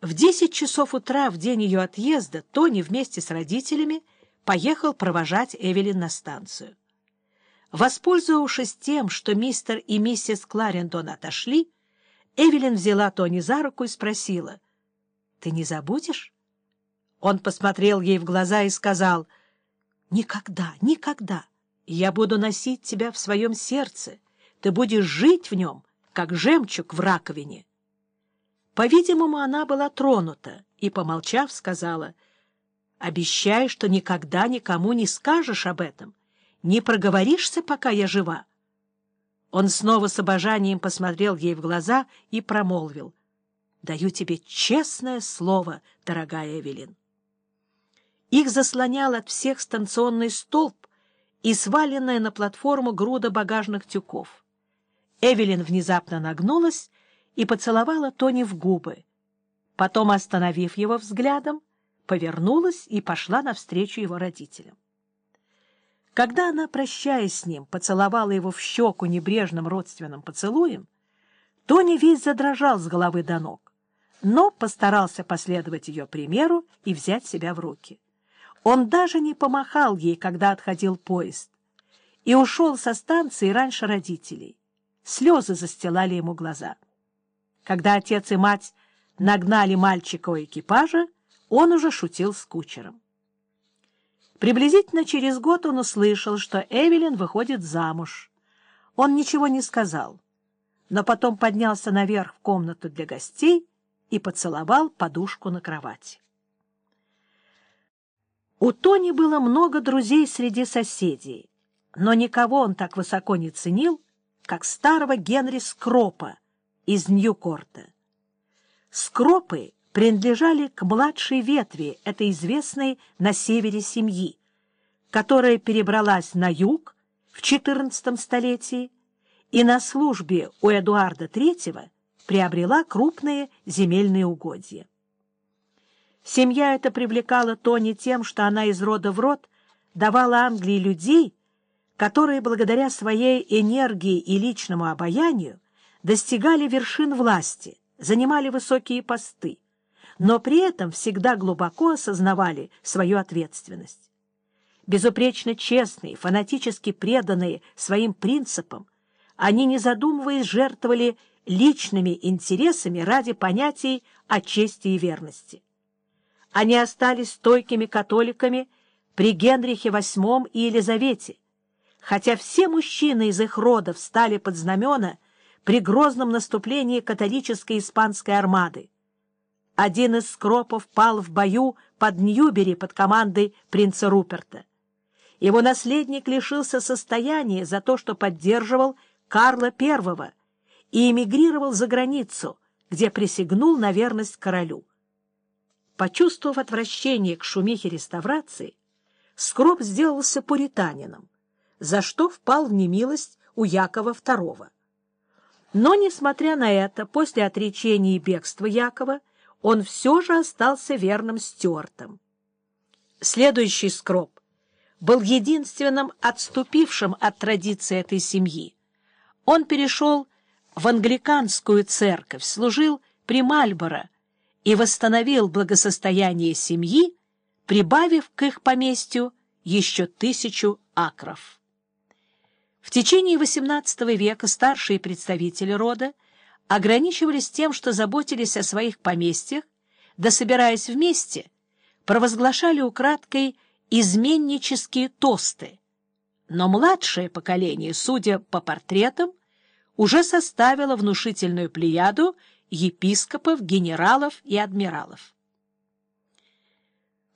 В десять часов утра, в день ее отъезда, Тони вместе с родителями поехал провожать Эвелин на станцию. Воспользовавшись тем, что мистер и миссис Кларендон отошли, Эвелин взяла Тони за руку и спросила, «Ты не забудешь?» Он посмотрел ей в глаза и сказал, «Никогда, никогда я буду носить тебя в своем сердце, ты будешь жить в нем, как жемчуг в раковине». По-видимому, она была тронута и, помолчав, сказала, «Обещай, что никогда никому не скажешь об этом, не проговоришься, пока я жива». Он снова с обожанием посмотрел ей в глаза и промолвил, «Даю тебе честное слово, дорогая Эвелин». Их заслонял от всех станционный столб и сваленная на платформу груда багажных тюков. Эвелин внезапно нагнулась и поцеловала Тони в губы. Потом, остановив его взглядом, повернулась и пошла навстречу его родителям. Когда она, прощаясь с ним, поцеловала его в щеку небрежным родственным поцелуем, Тони весь задрожал с головы до ног, но постарался последовать ее примеру и взять себя в руки. Он даже не помахал ей, когда отходил поезд, и ушел со станции раньше родителей. Слезы застилали ему глаза. Когда отец и мать нагнали мальчика у экипажа, он уже шутил с кучером. Приблизительно через год он услышал, что Эвелин выходит замуж. Он ничего не сказал, но потом поднялся наверх в комнату для гостей и поцеловал подушку на кровати. У Тони было много друзей среди соседей, но никого он так высоко не ценил, как старого Генри Скропа, из Ньюкорта. Скропы принадлежали к младшей ветви этой известной на севере семьи, которая перебралась на юг в XIV столетии и на службе у Эдуарда III приобрела крупные земельные угодья. Семья эта привлекала Тони тем, что она из рода в род давала Англии людей, которые благодаря своей энергии и личному обаянию достигали вершин власти, занимали высокие посты, но при этом всегда глубоко осознавали свою ответственность. Безупречно честные, фанатически преданные своим принципам, они, не задумываясь, жертвовали личными интересами ради понятий о чести и верности. Они остались стойкими католиками при Генрихе VIII и Елизавете, хотя все мужчины из их рода встали под знамена при грозном наступлении католической испанской армады. Один из скропов пал в бою под Ньюбери под командой принца Руперта. Его наследник лишился состояния за то, что поддерживал Карла I и эмигрировал за границу, где присягнул на верность королю. Почувствовав отвращение к шумихе реставрации, Скроп сделался пуританином, за что впал в немилость у Якова II. Но, несмотря на это, после отречения и бегства Якова он все же остался верным Стюартом. Следующий скроб был единственным отступившим от традиции этой семьи. Он перешел в англиканскую церковь, служил при Мальборо и восстановил благосостояние семьи, прибавив к их поместью еще тысячу акров. В течение XVIII века старшие представители рода ограничивались тем, что заботились о своих поместьях, да, собираясь вместе, провозглашали украдкой изменнические тосты. Но младшее поколение, судя по портретам, уже составило внушительную плеяду епископов, генералов и адмиралов.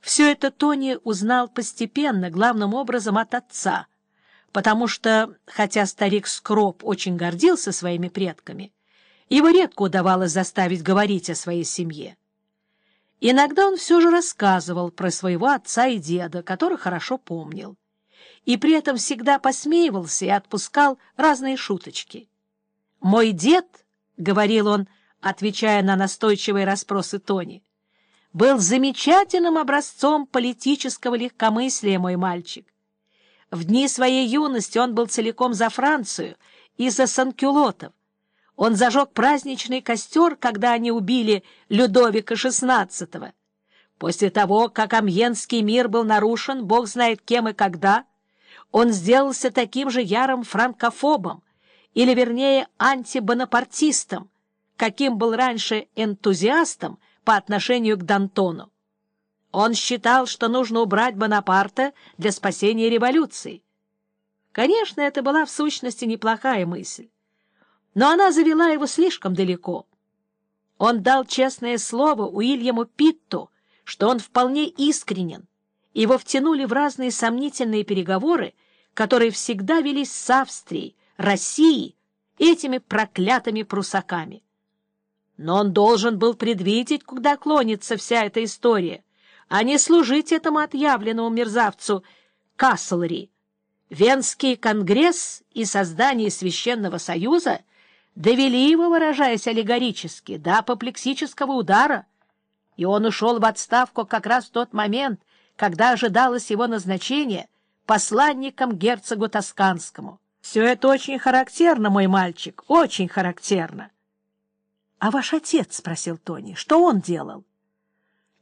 Все это Тони узнал постепенно, главным образом от отца – потому что, хотя старик Скроп очень гордился своими предками, его редко удавалось заставить говорить о своей семье. Иногда он все же рассказывал про своего отца и деда, которых хорошо помнил, и при этом всегда посмеивался и отпускал разные шуточки. «Мой дед», — говорил он, отвечая на настойчивые расспросы Тони, — «был замечательным образцом политического легкомыслия, мой мальчик. В дни своей юности он был целиком за Францию и за санкюлотов. Он зажег праздничный костер, когда они убили Людовика XVI. После того, как Амьенский мир был нарушен, бог знает кем и когда, он сделался таким же ярым франкофобом, или, вернее, антибонапартистом, каким был раньше энтузиастом по отношению к Д'Антону. Он считал, что нужно убрать Бонапарта для спасения революции. Конечно, это была в сущности неплохая мысль, но она завела его слишком далеко. Он дал честное слово Уильяму Питту, что он вполне искренен. Его втянули в разные сомнительные переговоры, которые всегда велись с Австрией, Россией, этими проклятыми прусаками. Но он должен был предвидеть, куда клонится вся эта история, а не служить этому отъявленному мерзавцу Каслери. Венский конгресс и создание Священного Союза довели его, выражаясь аллегорически, до апоплексического удара, и он ушел в отставку как раз в тот момент, когда ожидалось его назначение посланником герцогу Тосканскому. Все это очень характерно, мой мальчик, очень характерно. — А ваш отец, — спросил Тони, — что он делал? —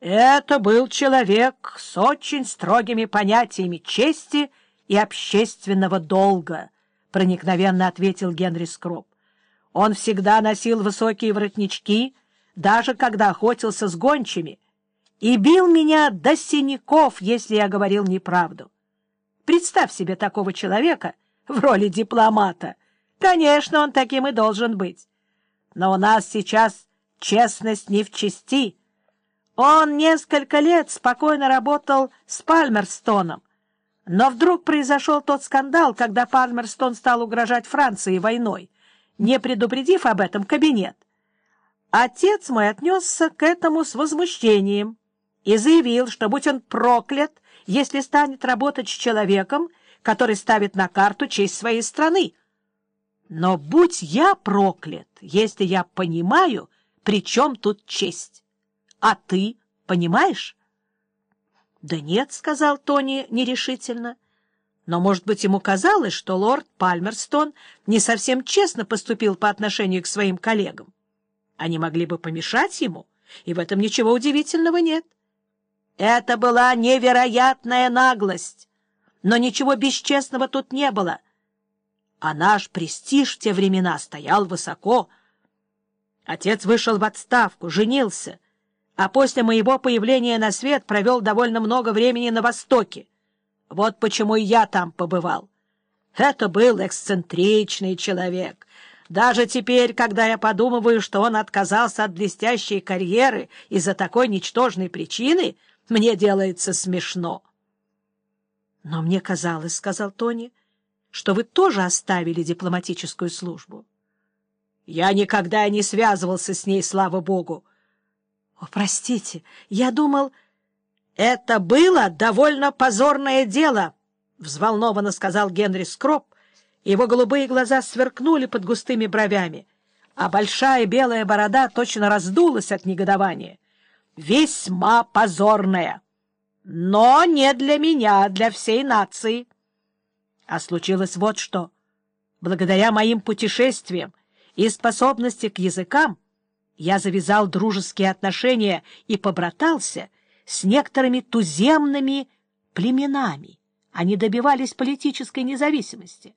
Это был человек с очень строгими понятиями чести и общественного долга, — проникновенно ответил Генри Скроп. Он всегда носил высокие воротнички, даже когда охотился с гончими, и бил меня до синяков, если я говорил неправду. Представь себе такого человека в роли дипломата. Конечно, он таким и должен быть. Но у нас сейчас честность не в чести. Он несколько лет спокойно работал с Пальмерстоном, но вдруг произошел тот скандал, когда Пальмерстон стал угрожать Франции войной, не предупредив об этом кабинет. Отец мой отнесся к этому с возмущением и заявил, что будь он проклят, если станет работать с человеком, который ставит на карту честь своей страны. Но будь я проклят, если я понимаю, при чем тут честь. А ты понимаешь? — Да нет, — сказал Тони нерешительно. Но, может быть, ему казалось, что лорд Пальмерстон не совсем честно поступил по отношению к своим коллегам. Они могли бы помешать ему, и в этом ничего удивительного нет. Это была невероятная наглость, но ничего бесчестного тут не было. А наш престиж в те времена стоял высоко. Отец вышел в отставку, женился, а после моего появления на свет провел довольно много времени на Востоке. Вот почему и я там побывал. Это был эксцентричный человек, даже теперь, когда я подумываю, что он отказался от блестящей карьеры из-за такой ничтожной причины, мне делается смешно. — Но мне казалось, — сказал Тони, — что вы тоже оставили дипломатическую службу. — Я никогда не связывался с ней, слава богу. — О, простите, я думал... — Это было довольно позорное дело, — взволнованно сказал Генри Скроп, его голубые глаза сверкнули под густыми бровями, а большая белая борода точно раздулась от негодования. «Весьма позорная! Но не для меня, а для всей нации!» А случилось вот что. Благодаря моим путешествиям и способности к языкам я завязал дружеские отношения и побратался с некоторыми туземными племенами. Они добивались политической независимости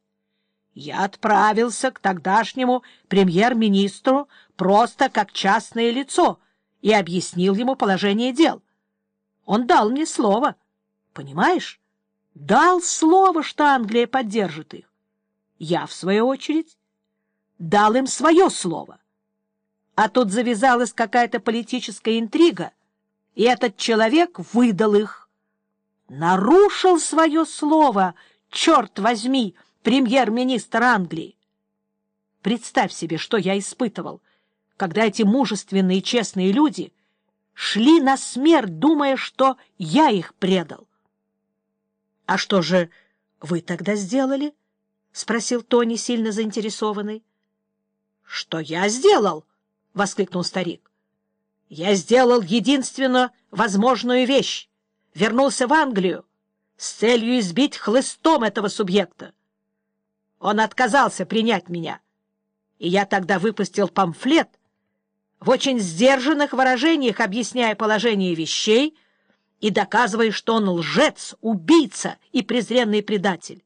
я отправился к тогдашнему премьер-министру просто как частное лицо и объяснил ему положение дел. Он дал мне слово, понимаешь? Дал слово, что Англия поддержит их. Я, в свою очередь, дал им свое слово. А тут завязалась какая-то политическая интрига, и этот человек выдал их. Нарушил свое слово, черт возьми, — премьер-министр Англии. Представь себе, что я испытывал, когда эти мужественные и честные люди шли на смерть, думая, что я их предал. — А что же вы тогда сделали? — спросил Тони, сильно заинтересованный. — Что я сделал? — воскликнул старик. — Я сделал единственно возможную вещь. Вернулся в Англию с целью избить хлыстом этого субъекта. Он отказался принять меня. и я тогда выпустил памфлет, в очень сдержанных выражениях объясняя положение вещей и доказывая, что он лжец, убийца и презренный предатель.